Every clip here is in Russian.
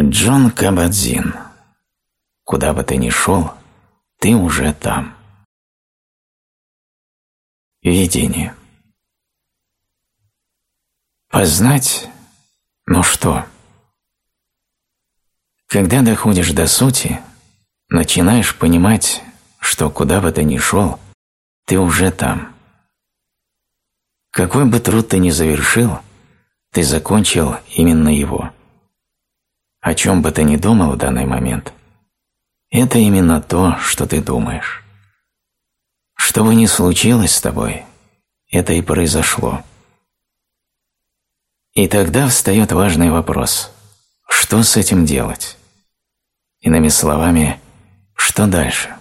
Джон Кабадзин. Куда бы ты ни шел, ты уже там. Видение. Познать? Ну что? Когда доходишь до сути, начинаешь понимать, что куда бы ты ни шел, ты уже там. Какой бы труд ты ни завершил, ты закончил именно его. О чем бы ты ни думал в данный момент, это именно то, что ты думаешь. Что бы ни случилось с тобой, это и произошло. И тогда встает важный вопрос – что с этим делать? Иными словами, что дальше?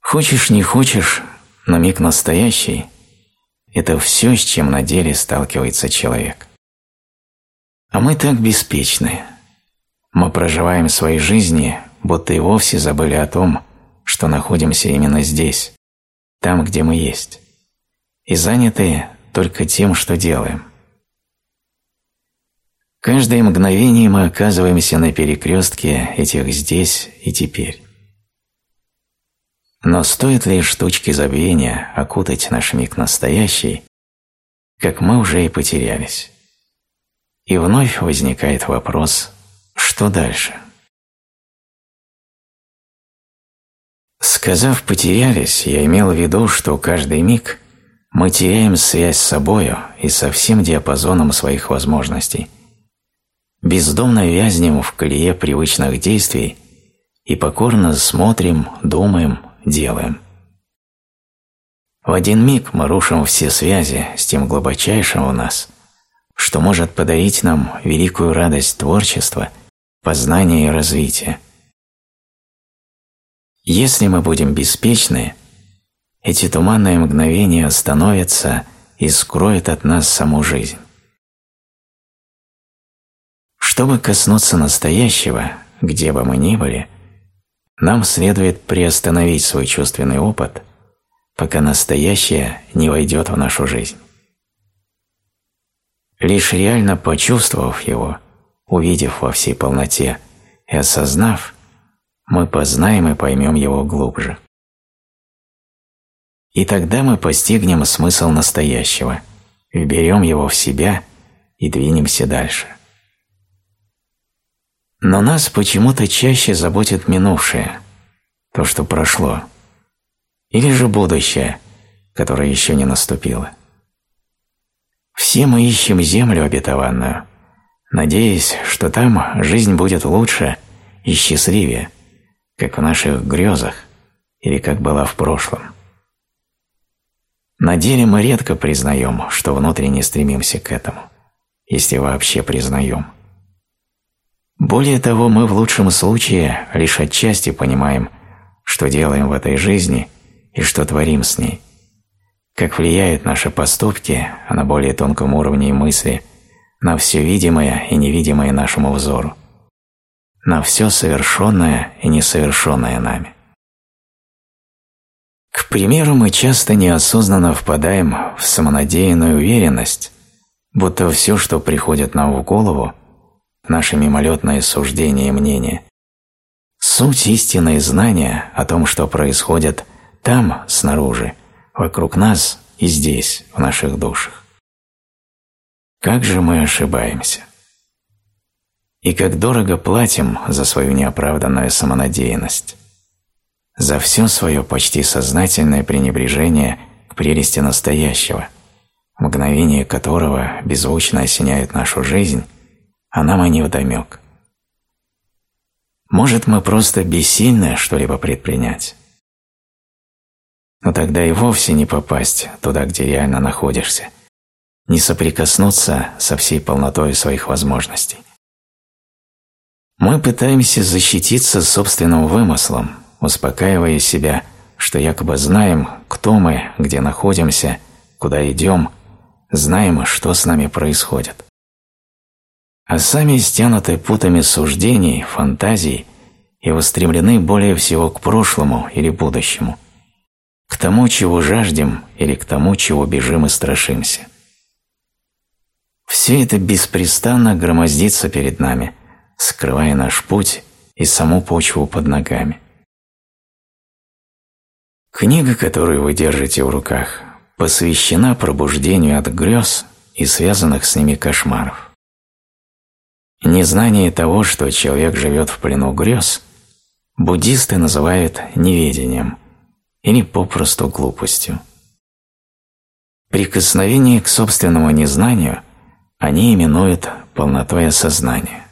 Хочешь, не хочешь, но миг настоящий – это все, с чем на деле сталкивается человек. А мы так беспечны. Мы проживаем свои жизни, будто и вовсе забыли о том, что находимся именно здесь, там, где мы есть, и заняты только тем, что делаем. Каждое мгновение мы оказываемся на перекрестке этих здесь и теперь. Но стоит ли штучки забвения окутать наш миг настоящий, как мы уже и потерялись. И вновь возникает вопрос, что дальше? Сказав «потерялись», я имел в виду, что каждый миг мы теряем связь с собою и со всем диапазоном своих возможностей. Бездомно вязнем в колее привычных действий и покорно смотрим, думаем, делаем. В один миг мы рушим все связи с тем глубочайшим у нас, что может подарить нам великую радость творчества, познания и развития. Если мы будем беспечны, эти туманные мгновения остановятся и скроют от нас саму жизнь. Чтобы коснуться настоящего, где бы мы ни были – нам следует приостановить свой чувственный опыт, пока настоящее не войдет в нашу жизнь. Лишь реально почувствовав его, увидев во всей полноте и осознав, мы познаем и поймем его глубже. И тогда мы постигнем смысл настоящего, вберем его в себя и двинемся дальше. Но нас почему-то чаще заботит минувшее, то, что прошло, или же будущее, которое еще не наступило. Все мы ищем землю обетованную, надеясь, что там жизнь будет лучше и счастливее, как в наших грезах или как была в прошлом. На деле мы редко признаем, что внутренне стремимся к этому, если вообще признаем – более того, мы в лучшем случае лишь отчасти понимаем, что делаем в этой жизни и что творим с ней. Как влияют наши поступки, а на более тонком уровне мысли, на все видимое и невидимое нашему взору, на все совершенное и несовершенное нами. К примеру, мы часто неосознанно впадаем в самонадеянную уверенность, будто все, что приходит нам в голову, наше мимолетное суждение и мнение. Суть истинное знания о том, что происходит там, снаружи, вокруг нас и здесь, в наших душах. Как же мы ошибаемся? И как дорого платим за свою неоправданную самонадеянность, за все свое почти сознательное пренебрежение к прелести настоящего, мгновение которого беззвучно осеняет нашу жизнь – а нам они вдомек. Может, мы просто бессильны что-либо предпринять? Но тогда и вовсе не попасть туда, где реально находишься, не соприкоснуться со всей полнотой своих возможностей. Мы пытаемся защититься собственным вымыслом, успокаивая себя, что якобы знаем, кто мы, где находимся, куда идем, знаем, что с нами происходит. А сами стянуты путами суждений, фантазий и устремлены более всего к прошлому или будущему, к тому, чего жаждем или к тому, чего бежим и страшимся. Все это беспрестанно громоздится перед нами, скрывая наш путь и саму почву под ногами. Книга, которую вы держите в руках, посвящена пробуждению от грез и связанных с ними кошмаров. Незнание того, что человек живет в плену грез, буддисты называют неведением или попросту глупостью. Прикосновение к собственному незнанию они именуют полнотой осознания.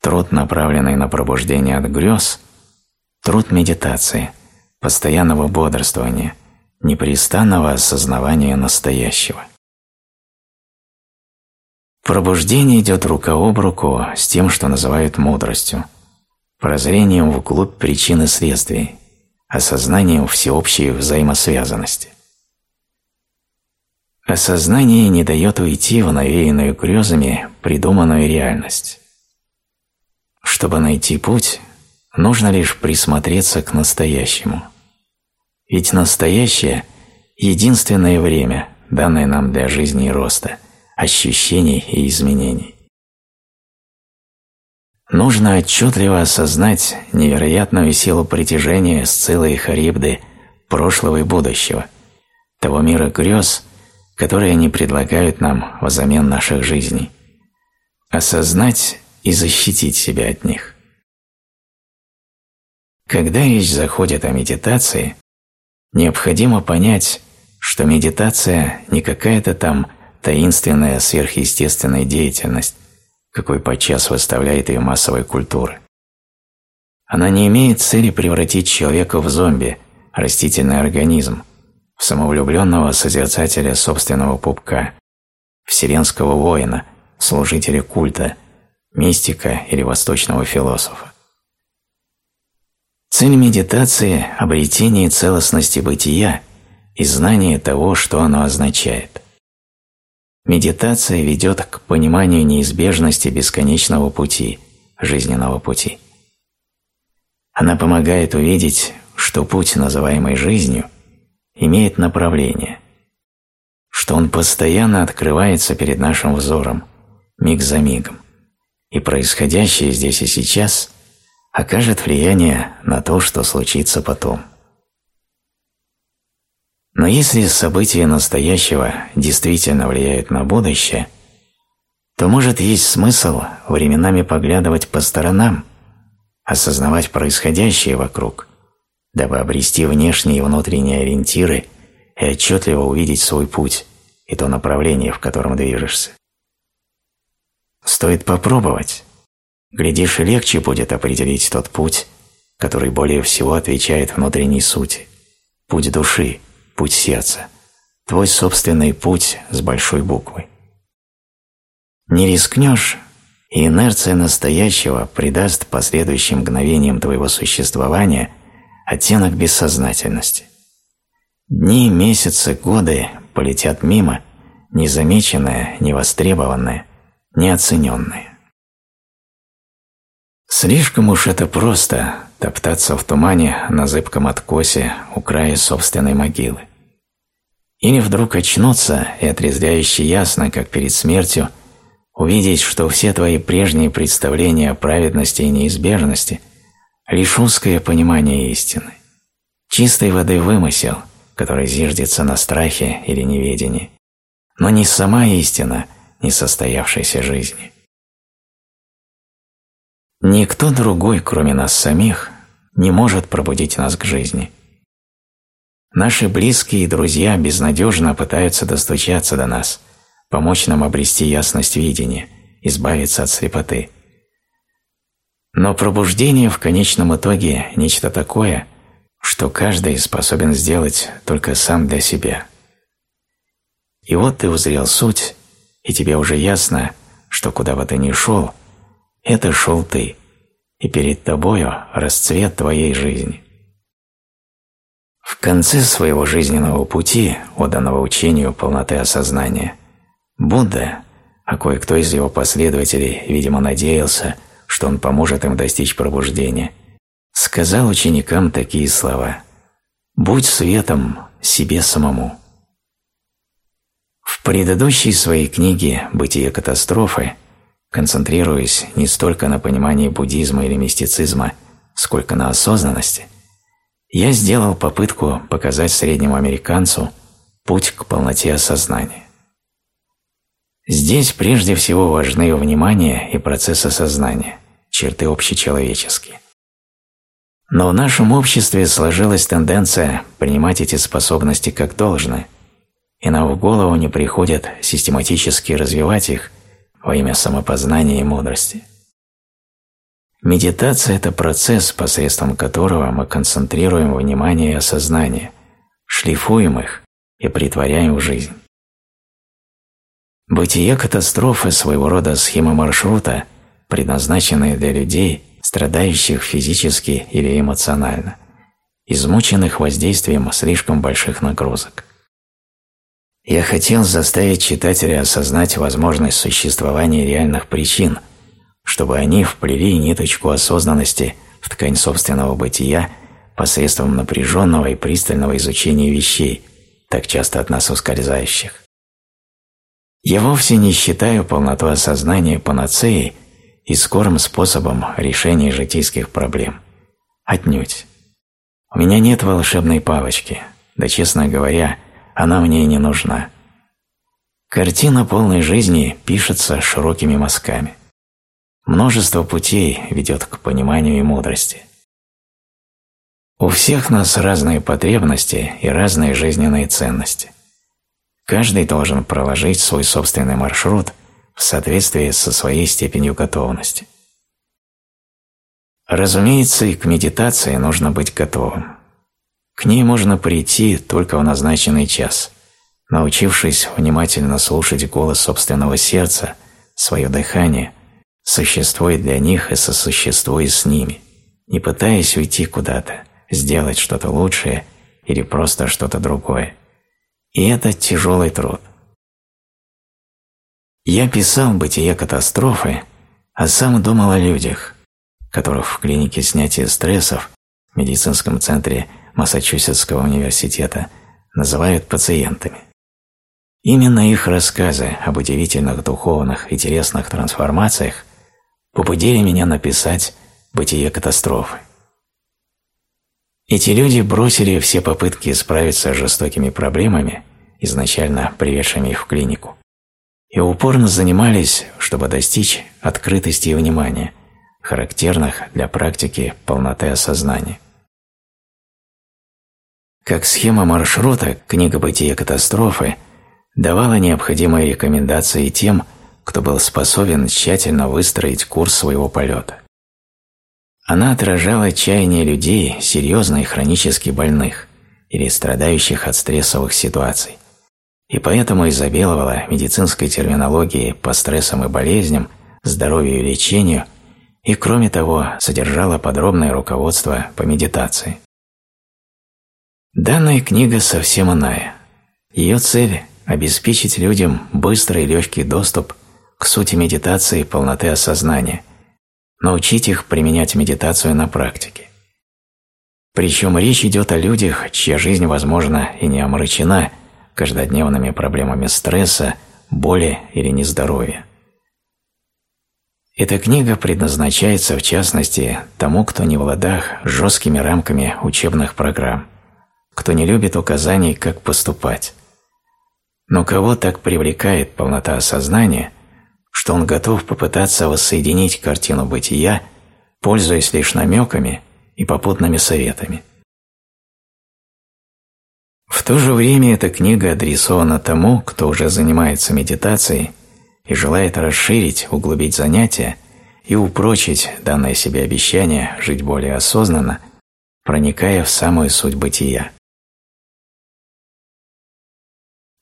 Труд, направленный на пробуждение от грез, труд медитации, постоянного бодрствования, непрестанного осознавания настоящего. Пробуждение идет рука об руку с тем, что называют мудростью, прозрением вглубь причин и следствий, осознанием всеобщей взаимосвязанности. Осознание не дает уйти в навеянную грезами придуманную реальность. Чтобы найти путь, нужно лишь присмотреться к настоящему. Ведь настоящее – единственное время, данное нам для жизни и роста, ощущений и изменений. Нужно отчетливо осознать невероятную силу притяжения с целой Харибды прошлого и будущего, того мира грез, которые они предлагают нам взамен наших жизней, осознать и защитить себя от них. Когда речь заходит о медитации, необходимо понять, что медитация не какая-то там таинственная сверхъестественная деятельность, какой подчас выставляет ее массовая культура. Она не имеет цели превратить человека в зомби, растительный организм, в самовлюбленного созерцателя собственного пупка, вселенского воина, служителя культа, мистика или восточного философа. Цель медитации – обретение целостности бытия и знание того, что оно означает. Медитация ведет к пониманию неизбежности бесконечного пути, жизненного пути. Она помогает увидеть, что путь, называемый жизнью – имеет направление, что он постоянно открывается перед нашим взором, миг за мигом, и происходящее здесь и сейчас окажет влияние на то, что случится потом. Но если события настоящего действительно влияют на будущее, то может есть смысл временами поглядывать по сторонам, осознавать происходящее вокруг дабы обрести внешние и внутренние ориентиры и отчетливо увидеть свой путь и то направление, в котором движешься. Стоит попробовать. Глядишь, и легче будет определить тот путь, который более всего отвечает внутренней сути. Путь души, путь сердца, твой собственный путь с большой буквы. Не рискнешь, и инерция настоящего придаст последующим мгновениям твоего существования оттенок бессознательности. Дни, месяцы, годы полетят мимо, незамеченные, невостребованные, неоцененные. Слишком уж это просто – топтаться в тумане на зыбком откосе у края собственной могилы. Или вдруг очнуться и отрезвляюще ясно, как перед смертью, увидеть, что все твои прежние представления о праведности и неизбежности лишь узкое понимание истины, чистой воды вымысел, который зиждется на страхе или неведении, но не сама истина несостоявшейся жизни. Никто другой, кроме нас самих, не может пробудить нас к жизни. Наши близкие и друзья безнадежно пытаются достучаться до нас, помочь нам обрести ясность видения, избавиться от слепоты – но пробуждение в конечном итоге – нечто такое, что каждый способен сделать только сам для себя. И вот ты узрел суть, и тебе уже ясно, что куда бы ты ни шел, это шел ты, и перед тобою расцвет твоей жизни. В конце своего жизненного пути, отданного учению полноты осознания, Будда, а кое-кто из его последователей, видимо, надеялся – что он поможет им достичь пробуждения, сказал ученикам такие слова «Будь светом себе самому». В предыдущей своей книге «Бытие катастрофы», концентрируясь не столько на понимании буддизма или мистицизма, сколько на осознанности, я сделал попытку показать среднему американцу путь к полноте осознания. Здесь прежде всего важны внимание и процесс осознания, черты общечеловеческие. Но в нашем обществе сложилась тенденция принимать эти способности как должное, и нам в голову не приходит систематически развивать их во имя самопознания и мудрости. Медитация – это процесс, посредством которого мы концентрируем внимание и осознание, шлифуем их и притворяем в жизнь. Бытие катастрофы – своего рода схема маршрута, предназначенная для людей, страдающих физически или эмоционально, измученных воздействием слишком больших нагрузок. Я хотел заставить читателя осознать возможность существования реальных причин, чтобы они вплели ниточку осознанности в ткань собственного бытия посредством напряженного и пристального изучения вещей, так часто от нас ускользающих. Я вовсе не считаю полноту осознания панацеей и скорым способом решения житейских проблем. Отнюдь. У меня нет волшебной палочки, да, честно говоря, она мне не нужна. Картина полной жизни пишется широкими мазками. Множество путей ведет к пониманию и мудрости. У всех нас разные потребности и разные жизненные ценности. Каждый должен проложить свой собственный маршрут в соответствии со своей степенью готовности. Разумеется, и к медитации нужно быть готовым. К ней можно прийти только в назначенный час, научившись внимательно слушать голос собственного сердца, свое дыхание, существуя для них и сосуществуя с ними, не пытаясь уйти куда-то, сделать что-то лучшее или просто что-то другое. И это тяжелый труд. Я писал «Бытие катастрофы», а сам думал о людях, которых в клинике снятия стрессов в медицинском центре Массачусетского университета называют пациентами. Именно их рассказы об удивительных духовных и телесных трансформациях побудили меня написать «Бытие катастрофы». Эти люди бросили все попытки справиться с жестокими проблемами, изначально приведшими их в клинику, и упорно занимались, чтобы достичь открытости и внимания, характерных для практики полноты осознания. Как схема маршрута, книга «Бытие катастрофы» давала необходимые рекомендации тем, кто был способен тщательно выстроить курс своего полета. Она отражала чаяние людей, серьезно и хронически больных или страдающих от стрессовых ситуаций, и поэтому изобиловала медицинской терминологией по стрессам и болезням, здоровью и лечению, и кроме того содержала подробное руководство по медитации. Данная книга совсем иная. Ее цель – обеспечить людям быстрый и легкий доступ к сути медитации и полноты осознания, научить их применять медитацию на практике. Причем речь идет о людях, чья жизнь, возможно, и не омрачена каждодневными проблемами стресса, боли или нездоровья. Эта книга предназначается, в частности, тому, кто не в ладах жесткими рамками учебных программ – кто не любит указаний, как поступать. Но кого так привлекает полнота осознания, что он готов попытаться воссоединить картину бытия, пользуясь лишь намеками и попутными советами. В то же время эта книга адресована тому, кто уже занимается медитацией и желает расширить, углубить занятия и упрочить данное себе обещание жить более осознанно, проникая в самую суть бытия.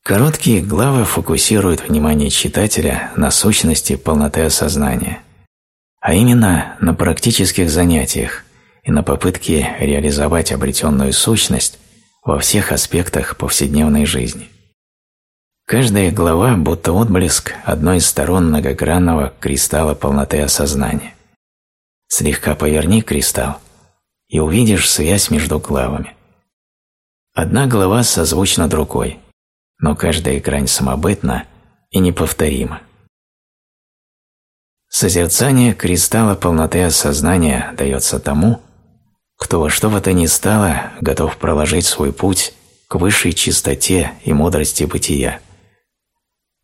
Короткие главы фокусируют внимание читателя на сущности полноты осознания, а именно на практических занятиях и на попытке реализовать обретенную сущность во всех аспектах повседневной жизни. Каждая глава будто отблеск одной из сторон многогранного кристалла полноты осознания. Слегка поверни кристалл и увидишь связь между главами. Одна глава созвучна другой – но каждая грань самобытна и неповторима. Созерцание кристалла полноты осознания дается тому, кто во что бы то ни стало готов проложить свой путь к высшей чистоте и мудрости бытия.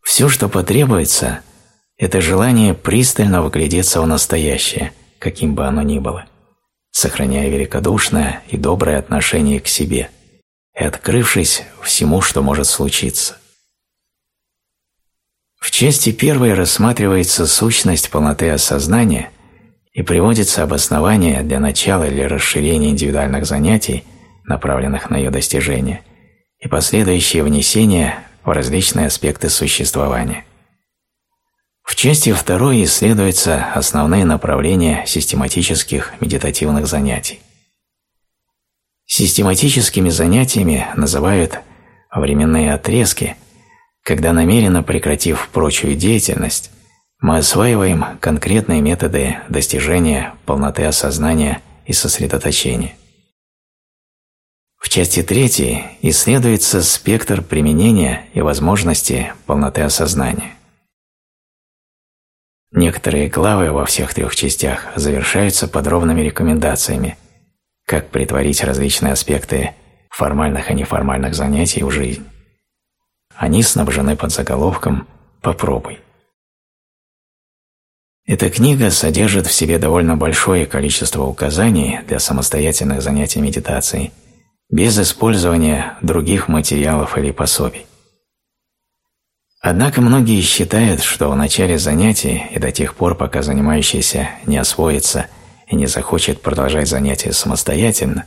Все, что потребуется, это желание пристально вглядеться в настоящее, каким бы оно ни было, сохраняя великодушное и доброе отношение к себе и открывшись всему, что может случиться. В части первой рассматривается сущность полноты осознания и приводится обоснование для начала или расширения индивидуальных занятий, направленных на ее достижение, и последующее внесение в различные аспекты существования. В части второй исследуются основные направления систематических медитативных занятий. Систематическими занятиями называют временные отрезки, когда намеренно прекратив прочую деятельность, мы осваиваем конкретные методы достижения полноты осознания и сосредоточения. В части третьей исследуется спектр применения и возможности полноты осознания. Некоторые главы во всех трех частях завершаются подробными рекомендациями, как притворить различные аспекты формальных и неформальных занятий в жизнь. Они снабжены подзаголовком «Попробуй». Эта книга содержит в себе довольно большое количество указаний для самостоятельных занятий медитацией, без использования других материалов или пособий. Однако многие считают, что в начале занятий и до тех пор, пока занимающийся не освоится и не захочет продолжать занятия самостоятельно,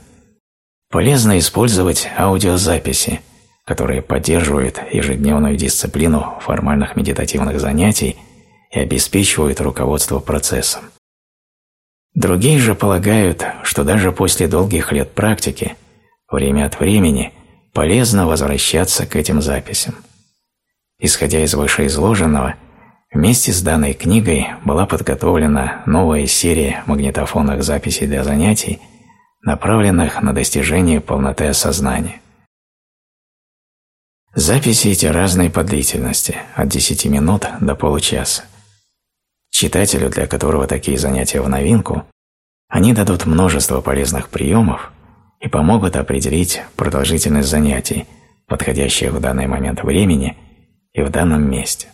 полезно использовать аудиозаписи, которые поддерживают ежедневную дисциплину формальных медитативных занятий и обеспечивают руководство процессом. Другие же полагают, что даже после долгих лет практики, время от времени полезно возвращаться к этим записям. Исходя из вышеизложенного, вместе с данной книгой была подготовлена новая серия магнитофонных записей для занятий, направленных на достижение полноты осознания. Записи эти разные по длительности, от 10 минут до получаса. Читателю, для которого такие занятия в новинку, они дадут множество полезных приемов и помогут определить продолжительность занятий, подходящих в данный момент времени и в данном месте.